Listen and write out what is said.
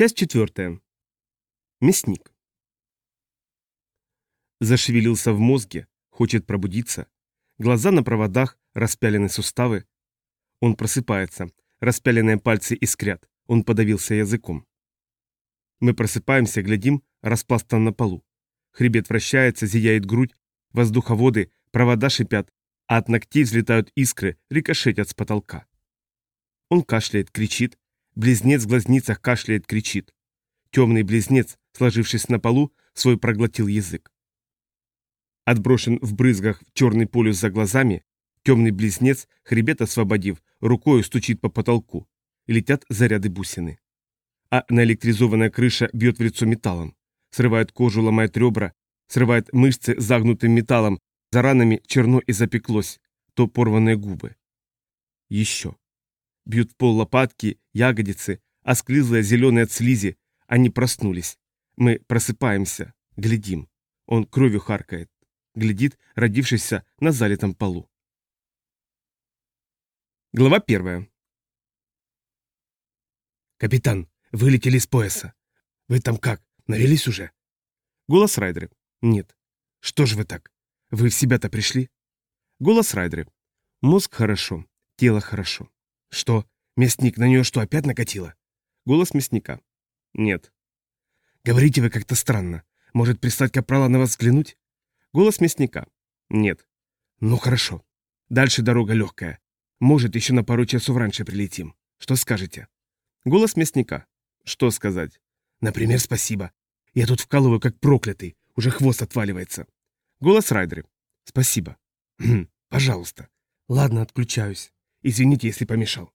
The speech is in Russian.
Часть четвертая. Мясник. Зашевелился в мозге, хочет пробудиться. Глаза на проводах, распялены суставы. Он просыпается, распяленные пальцы искрят, он подавился языком. Мы просыпаемся, глядим, распластан на полу. Хребет вращается, зияет грудь, воздуховоды, провода шипят, а от ногтей взлетают искры, рикошетят с потолка. Он кашляет, кричит, близнец в глазницах кашляет, кричит. Темный близнец, сложившись на полу, свой проглотил язык. Отброшен в брызгах черный полюс за глазами, темный близнец, хребет освободив, рукою стучит по потолку. Летят заряды бусины. А наэлектризованная крыша бьет в лицо металлом. Срывает кожу, ломает ребра, срывает мышцы загнутым металлом, за ранами черно и запеклось, то порванные губы. Еще. Бьют пол лопатки, ягодицы, осклизлые зеленые от слизи. Они проснулись. Мы просыпаемся, глядим. Он кровью харкает. Глядит, родившийся на залитом полу. Глава первая. «Капитан, вылетели с пояса. Вы там как, навелись уже?» Голос Райдера. Нет. «Что ж вы так? Вы в себя-то пришли?» Голос Райдера. Мозг хорошо, тело хорошо. «Что, мясник на нее что, опять накатило?» Голос мясника. «Нет». «Говорите вы как-то странно. Может, прислать капрала на вас взглянуть?» Голос мясника. «Нет». «Ну хорошо. Дальше дорога легкая. Может, еще на пару часов раньше прилетим. Что скажете?» Голос мясника. Что сказать? Например, спасибо. Я тут вкалываю как проклятый. Уже хвост отваливается. Голос Райдера. Спасибо. Пожалуйста. Ладно, отключаюсь. Извините, если помешал.